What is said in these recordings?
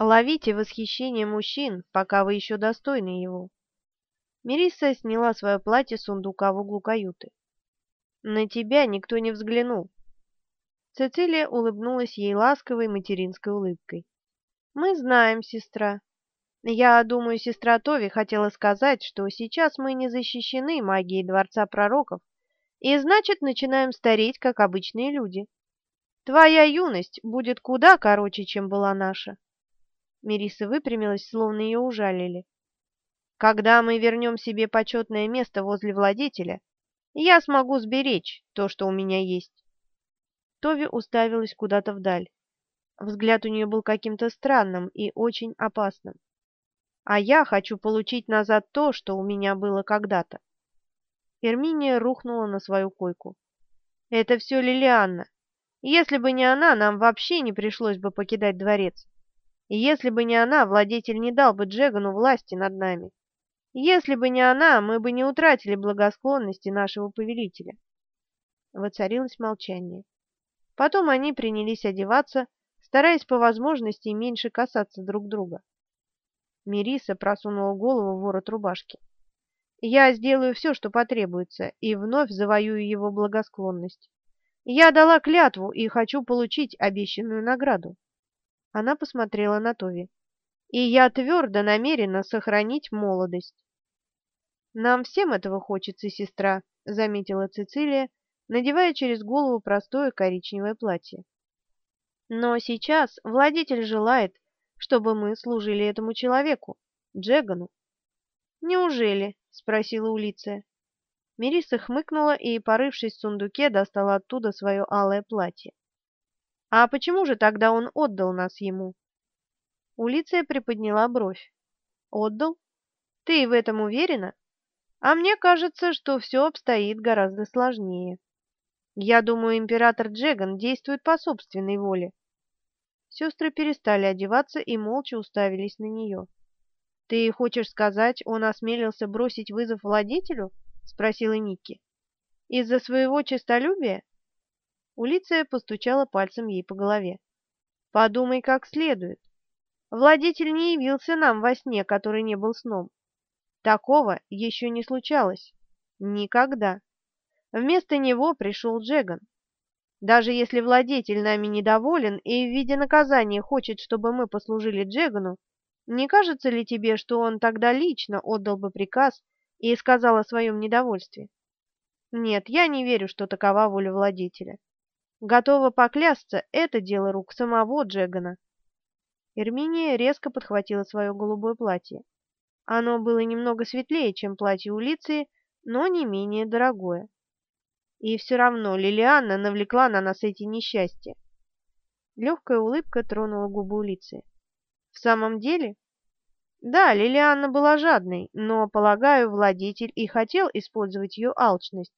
Ловите восхищение мужчин, пока вы еще достойны его. Мириса сняла свое платье с сундука в углу каюты. На тебя никто не взглянул. Цицилия улыбнулась ей ласковой материнской улыбкой. Мы знаем, сестра. Я думаю, сестра Тови хотела сказать, что сейчас мы не защищены магией Дворца Пророков, и значит, начинаем стареть, как обычные люди. Твоя юность будет куда короче, чем была наша. Мириса выпрямилась, словно ее ужалили. Когда мы вернем себе почетное место возле владетеля, я смогу сберечь то, что у меня есть. Тови уставилась куда-то вдаль. Взгляд у нее был каким-то странным и очень опасным. А я хочу получить назад то, что у меня было когда-то. Эрминия рухнула на свою койку. «Это все Лилианна. Если бы не она, нам вообще не пришлось бы покидать дворец. И если бы не она, владетель не дал бы Джегану власти над нами. Если бы не она, мы бы не утратили благосклонности нашего повелителя». Воцарилось молчание. Потом они принялись одеваться, стараясь по возможности меньше касаться друг друга. Мириса просунула голову в ворот рубашки. Я сделаю все, что потребуется, и вновь завоюю его благосклонность. Я дала клятву и хочу получить обещанную награду. Она посмотрела на Тови. И я твердо намерена сохранить молодость. Нам всем этого хочется, сестра, заметила Цицилия, надевая через голову простое коричневое платье. Но сейчас владетель желает, чтобы мы служили этому человеку, Джегану. Неужели? — спросила Улиция. Мириса хмыкнула и, порывшись в сундуке, достала оттуда свое алое платье. «А почему же тогда он отдал нас ему?» Улиция приподняла бровь. «Отдал? Ты в этом уверена? А мне кажется, что все обстоит гораздо сложнее. Я думаю, император Джеган действует по собственной воле». Сестры перестали одеваться и молча уставились на нее. «Ты хочешь сказать, он осмелился бросить вызов владетелю?» — спросила Никки. «Из-за своего честолюбия?» Улиция постучала пальцем ей по голове. «Подумай как следует. Владетель не явился нам во сне, который не был сном. Такого еще не случалось. Никогда. Вместо него пришел Джеган. Даже если владетель нами недоволен и в виде наказания хочет, чтобы мы послужили Джегану, не кажется ли тебе, что он тогда лично отдал бы приказ и сказал о своем недовольстве? Нет, я не верю, что такова воля владетеля. Готова поклясться, это дело рук самого Джегана. Эрминия резко подхватила свое голубое платье. Оно было немного светлее, чем платье у Лиции, но не менее дорогое. И все равно Лилианна навлекла на нас эти несчастья. Легкая улыбка тронула губы Улиции. В самом деле? Да, Лилианна была жадной, но, полагаю, владетель и хотел использовать ее алчность.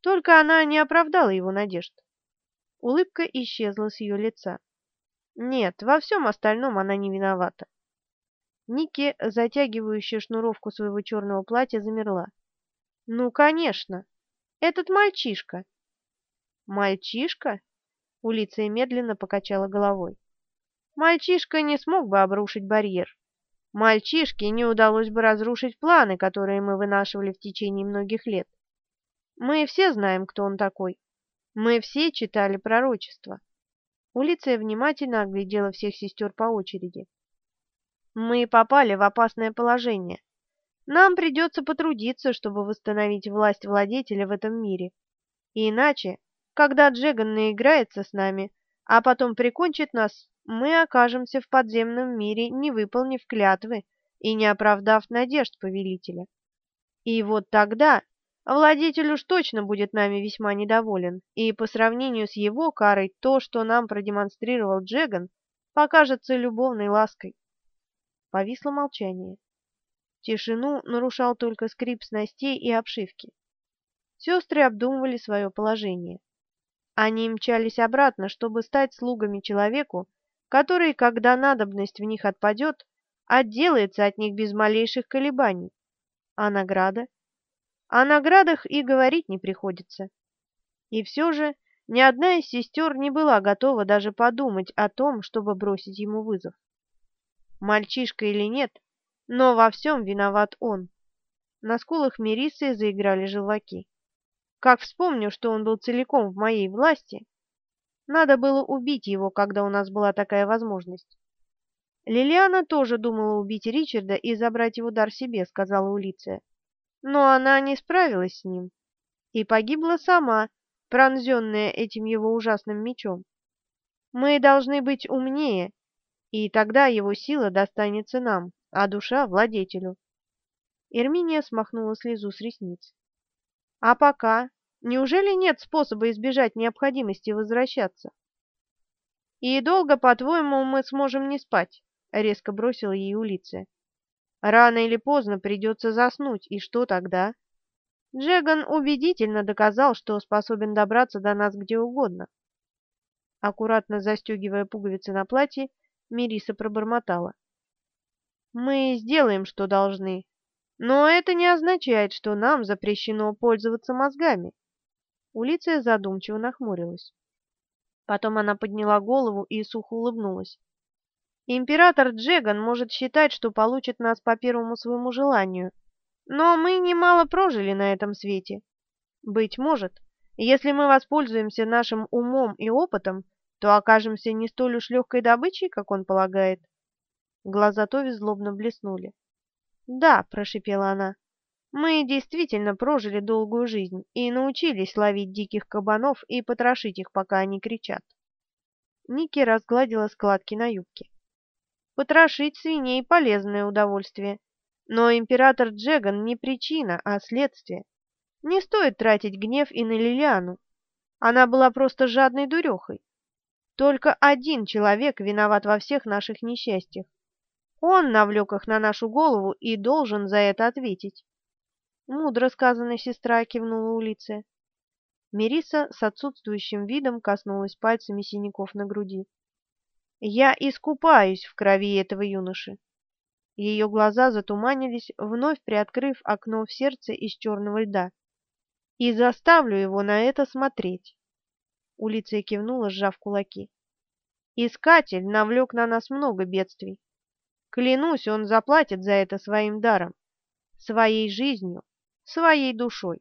Только она не оправдала его надежд. Улыбка исчезла с ее лица. Нет, во всем остальном она не виновата. Ники, затягивающая шнуровку своего черного платья, замерла. «Ну, конечно! Этот мальчишка!» «Мальчишка?» Улиция медленно покачала головой. Мальчишка не смог бы обрушить барьер. Мальчишке не удалось бы разрушить планы, которые мы вынашивали в течение многих лет. Мы все знаем, кто он такой. Мы все читали пророчество. Улиция внимательно оглядела всех сестер по очереди. Мы попали в опасное положение. Нам придется потрудиться, чтобы восстановить власть владетеля в этом мире. Иначе, когда Джеган наиграется с нами, а потом прикончит нас, мы окажемся в подземном мире, не выполнив клятвы и не оправдав надежд повелителя. И вот тогда владетель уж точно будет нами весьма недоволен, и по сравнению с его карой то, что нам продемонстрировал Джеган, покажется любовной лаской. Повисло молчание. Тишину нарушал только скрип снастей и обшивки. Сестры обдумывали свое положение. Они мчались обратно, чтобы стать слугами человеку, который, когда надобность в них отпадет, отделается от них без малейших колебаний. А награда? О наградах и говорить не приходится. И все же ни одна из сестер не была готова даже подумать о том, чтобы бросить ему вызов. Мальчишка или нет, но во всем виноват он. На скулах Мерисы заиграли желваки. Как вспомню, что он был целиком в моей власти. Надо было убить его, когда у нас была такая возможность. Лилиана тоже думала убить Ричарда и забрать его дар себе, сказала Улиция. Но она не справилась с ним и погибла сама, пронзенная этим его ужасным мечом. Мы должны быть умнее, и тогда его сила достанется нам, а душа — владетелю. Эрминия смахнула слезу с ресниц. А пока? Неужели нет способа избежать необходимости возвращаться? И долго, по-твоему, мы сможем не спать? Резко бросила ей Улиция. Рано или поздно придется заснуть, и что тогда? Джеган убедительно доказал, что способен добраться до нас где угодно. Аккуратно застегивая пуговицы на платье, Мириса пробормотала. «Мы сделаем, что должны, но это не означает, что нам запрещено пользоваться мозгами. Улиция задумчиво нахмурилась. Потом она подняла голову и сухо улыбнулась. Император Джеган может считать, что получит нас по первому своему желанию, но мы немало прожили на этом свете. Быть может, если мы воспользуемся нашим умом и опытом, то окажемся не столь уж легкой добычей, как он полагает. Глаза Тови злобно блеснули. «Да», — прошипела она, — «мы действительно прожили долгую жизнь и научились ловить диких кабанов и потрошить их, пока они кричат». Ники разгладила складки на юбке. «Потрошить свиней — полезное удовольствие, но император Джеган не причина, а следствие. Не стоит тратить гнев и на Лилиану. Она была просто жадной дурехой. Только один человек виноват во всех наших несчастьях. Он навлек их на нашу голову и должен за это ответить. Мудро сказано, сестра, кивнула Улиция. Мериса с отсутствующим видом коснулась пальцами синяков на груди. «Я искупаюсь в крови этого юноши». Ее глаза затуманились, вновь приоткрыв окно в сердце из черного льда. «И заставлю его на это смотреть». Улиция кивнула, сжав кулаки. «Искатель навлек на нас много бедствий. Клянусь, он заплатит за это своим даром, своей жизнью, своей душой.